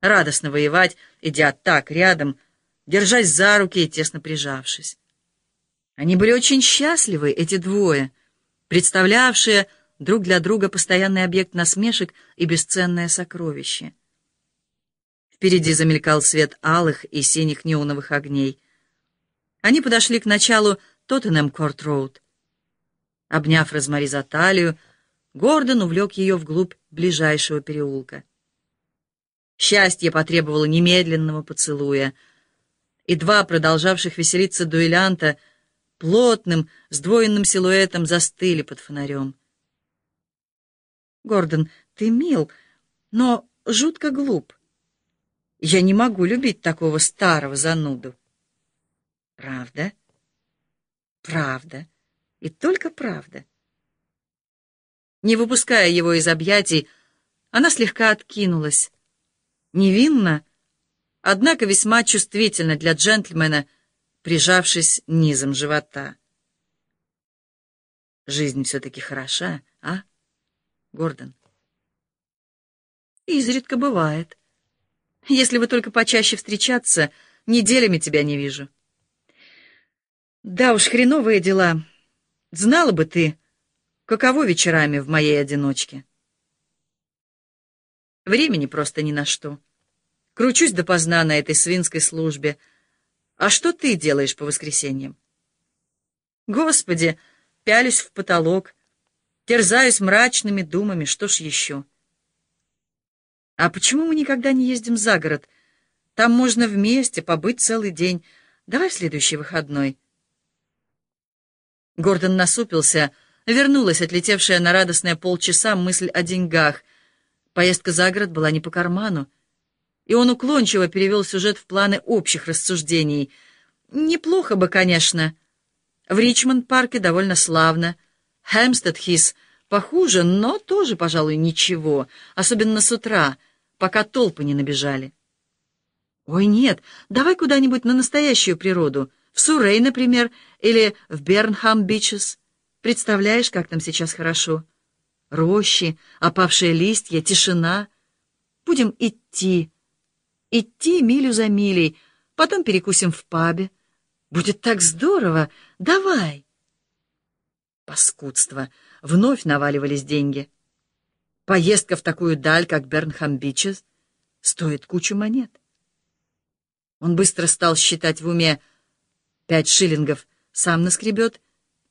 Радостно воевать, идя так рядом, держась за руки и тесно прижавшись. Они были очень счастливы, эти двое, представлявшие друг для друга постоянный объект насмешек и бесценное сокровище. Впереди замелькал свет алых и синих неоновых огней. Они подошли к началу Тоттенем-Корт-Роуд. Обняв Розмари за талию, Гордон увлек ее вглубь ближайшего переулка. Счастье потребовало немедленного поцелуя, и два продолжавших веселиться дуэлянта плотным, сдвоенным силуэтом застыли под фонарем. «Гордон, ты мил, но жутко глуп. Я не могу любить такого старого зануду». «Правда?» «Правда. И только правда». Не выпуская его из объятий, она слегка откинулась. Невинно, однако весьма чувствительно для джентльмена, прижавшись низом живота. Жизнь все-таки хороша, а, Гордон? Изредка бывает. Если вы только почаще встречаться, неделями тебя не вижу. Да уж, хреновые дела. Знала бы ты, каково вечерами в моей одиночке. Времени просто ни на что. Кручусь допоздна на этой свинской службе. А что ты делаешь по воскресеньям? Господи, пялюсь в потолок, терзаюсь мрачными думами, что ж еще? А почему мы никогда не ездим за город? Там можно вместе побыть целый день. Давай в следующий выходной. Гордон насупился, — Вернулась отлетевшая на радостные полчаса мысль о деньгах. Поездка за город была не по карману. И он уклончиво перевел сюжет в планы общих рассуждений. Неплохо бы, конечно. В Ричмонд-парке довольно славно. Хэмстед-Хис похуже, но тоже, пожалуй, ничего, особенно с утра, пока толпы не набежали. «Ой, нет, давай куда-нибудь на настоящую природу, в Сурей, например, или в Бернхам-Бичес». Представляешь, как там сейчас хорошо? Рощи, опавшие листья, тишина. Будем идти, идти милю за милей, потом перекусим в пабе. Будет так здорово! Давай!» Паскудство. Вновь наваливались деньги. Поездка в такую даль, как Бернхам-Бичес, стоит кучу монет. Он быстро стал считать в уме. Пять шиллингов сам наскребет,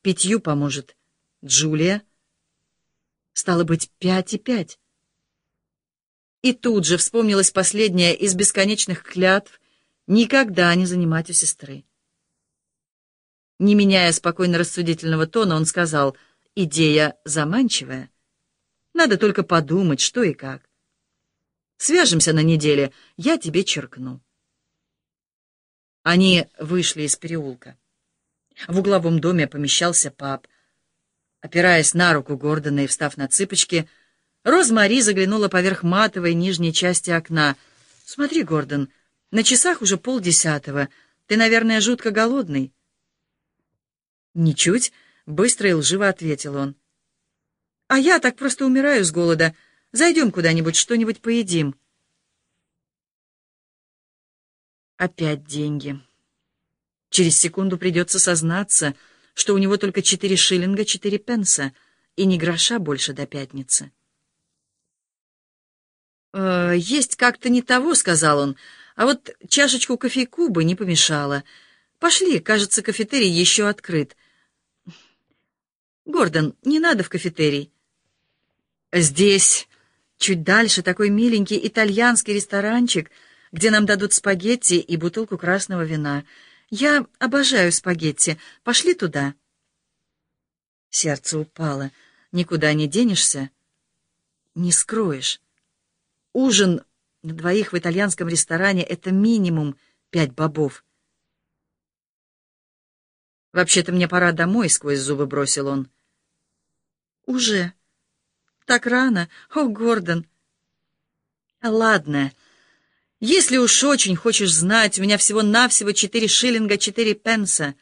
Пятью поможет Джулия. Стало быть, пять и пять. И тут же вспомнилась последняя из бесконечных клятв никогда не занимать у сестры. Не меняя спокойно рассудительного тона, он сказал, «Идея заманчивая. Надо только подумать, что и как. Свяжемся на неделе, я тебе черкну». Они вышли из переулка. В угловом доме помещался пап. Опираясь на руку Гордона и встав на цыпочки, Розмари заглянула поверх матовой нижней части окна. «Смотри, Гордон, на часах уже полдесятого. Ты, наверное, жутко голодный». «Ничуть», — быстро и лживо ответил он. «А я так просто умираю с голода. Зайдем куда-нибудь, что-нибудь поедим». Опять деньги. Через секунду придется сознаться, что у него только четыре шиллинга четыре пенса и ни гроша больше до пятницы. «Э, «Есть как-то не того», — сказал он, — «а вот чашечку кофейку бы не помешало. Пошли, кажется, кафетерий еще открыт». «Гордон, не надо в кафетерий». «Здесь, чуть дальше, такой миленький итальянский ресторанчик, где нам дадут спагетти и бутылку красного вина». Я обожаю спагетти. Пошли туда. Сердце упало. Никуда не денешься. Не скроешь. Ужин на двоих в итальянском ресторане — это минимум пять бобов. «Вообще-то мне пора домой», — сквозь зубы бросил он. «Уже? Так рано? О, Гордон!» «Ладно». Если уж очень хочешь знать, у меня всего-навсего четыре шиллинга четыре пенса,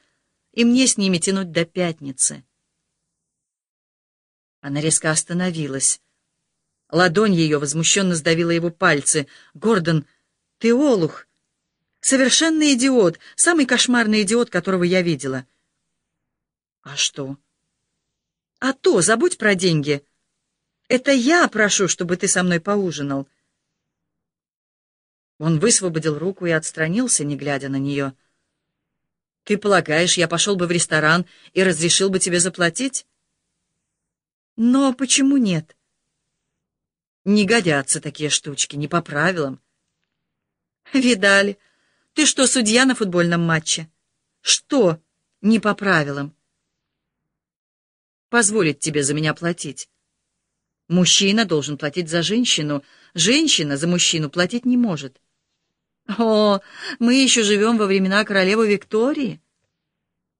и мне с ними тянуть до пятницы. Она резко остановилась. Ладонь ее возмущенно сдавила его пальцы. «Гордон, Ты олух. Совершенный идиот, самый кошмарный идиот, которого я видела. А что? А то, забудь про деньги. Это я прошу, чтобы ты со мной поужинал. Он высвободил руку и отстранился, не глядя на нее. «Ты полагаешь, я пошел бы в ресторан и разрешил бы тебе заплатить?» «Но почему нет?» «Не годятся такие штучки, не по правилам». «Видали? Ты что, судья на футбольном матче?» «Что? Не по правилам?» «Позволить тебе за меня платить». Мужчина должен платить за женщину, женщина за мужчину платить не может. О, мы еще живем во времена королевы Виктории?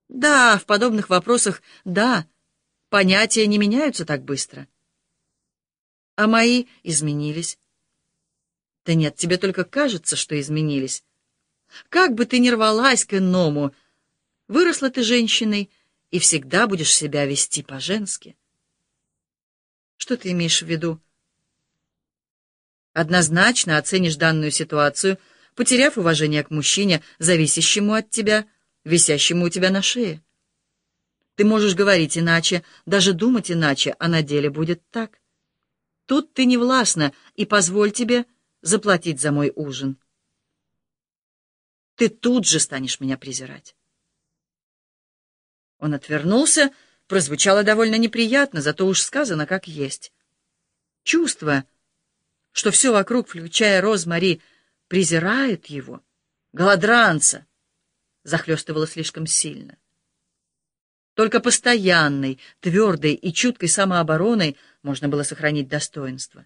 Да, в подобных вопросах да. Понятия не меняются так быстро. А мои изменились. Да нет, тебе только кажется, что изменились. Как бы ты ни рвалась к иному, выросла ты женщиной и всегда будешь себя вести по-женски. Что ты имеешь в виду? Однозначно оценишь данную ситуацию — потеряв уважение к мужчине, зависящему от тебя, висящему у тебя на шее. Ты можешь говорить иначе, даже думать иначе, а на деле будет так. Тут ты не властна, и позволь тебе заплатить за мой ужин. Ты тут же станешь меня презирать. Он отвернулся, прозвучало довольно неприятно, зато уж сказано как есть. Чувство, что все вокруг, включая Розмари, — презирают его, голодранца, захлестывало слишком сильно. Только постоянной, твердой и чуткой самообороной можно было сохранить достоинство.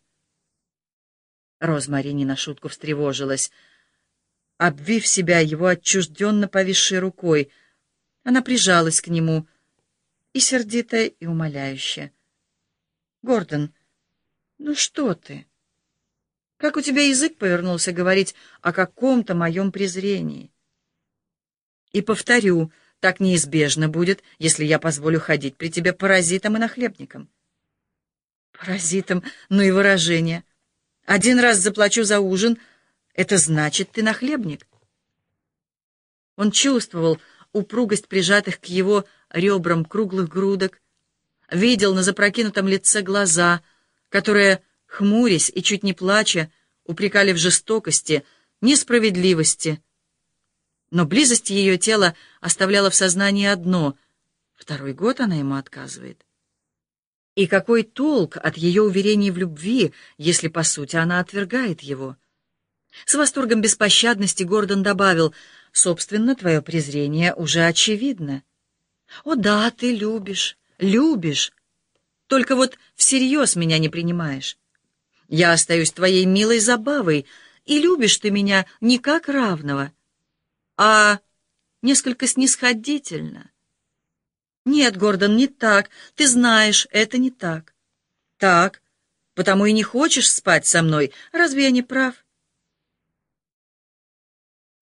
Розмари не на шутку встревожилась. Обвив себя его отчужденно повисшей рукой, она прижалась к нему, и сердитая, и умоляющая. «Гордон, ну что ты?» Как у тебя язык повернулся говорить о каком-то моем презрении? И повторю, так неизбежно будет, если я позволю ходить при тебе паразитам и нахлебникам. Паразитам, ну и выражение. Один раз заплачу за ужин, это значит, ты нахлебник. Он чувствовал упругость прижатых к его ребрам круглых грудок, видел на запрокинутом лице глаза, которые хмурясь и чуть не плача, упрекали в жестокости, несправедливости. Но близость ее тела оставляла в сознании одно — второй год она ему отказывает. И какой толк от ее уверений в любви, если, по сути, она отвергает его? С восторгом беспощадности Гордон добавил, «Собственно, твое презрение уже очевидно». «О да, ты любишь, любишь, только вот всерьез меня не принимаешь». Я остаюсь твоей милой забавой, и любишь ты меня не как равного, а несколько снисходительно. Нет, Гордон, не так. Ты знаешь, это не так. Так, потому и не хочешь спать со мной. Разве я не прав?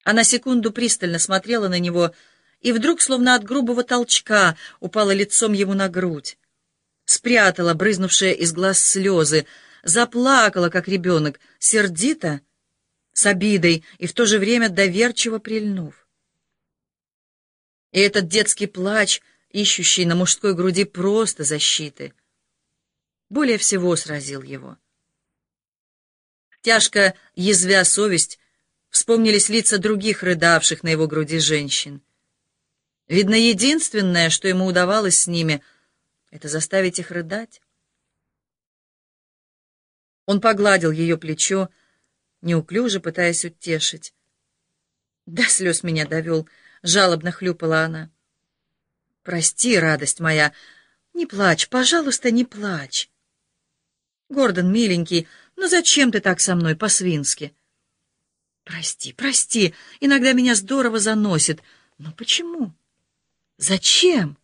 Она секунду пристально смотрела на него, и вдруг, словно от грубого толчка, упала лицом ему на грудь. Спрятала брызнувшие из глаз слезы, заплакала, как ребенок, сердито, с обидой и в то же время доверчиво прильнув. И этот детский плач, ищущий на мужской груди просто защиты, более всего сразил его. Тяжко язвя совесть, вспомнились лица других рыдавших на его груди женщин. Видно, единственное, что ему удавалось с ними, — это заставить их рыдать. Он погладил ее плечо, неуклюже пытаясь утешить. «До слез меня довел», — жалобно хлюпала она. «Прости, радость моя, не плачь, пожалуйста, не плачь». «Гордон, миленький, ну зачем ты так со мной по-свински?» «Прости, прости, иногда меня здорово заносит. Но почему? Зачем?»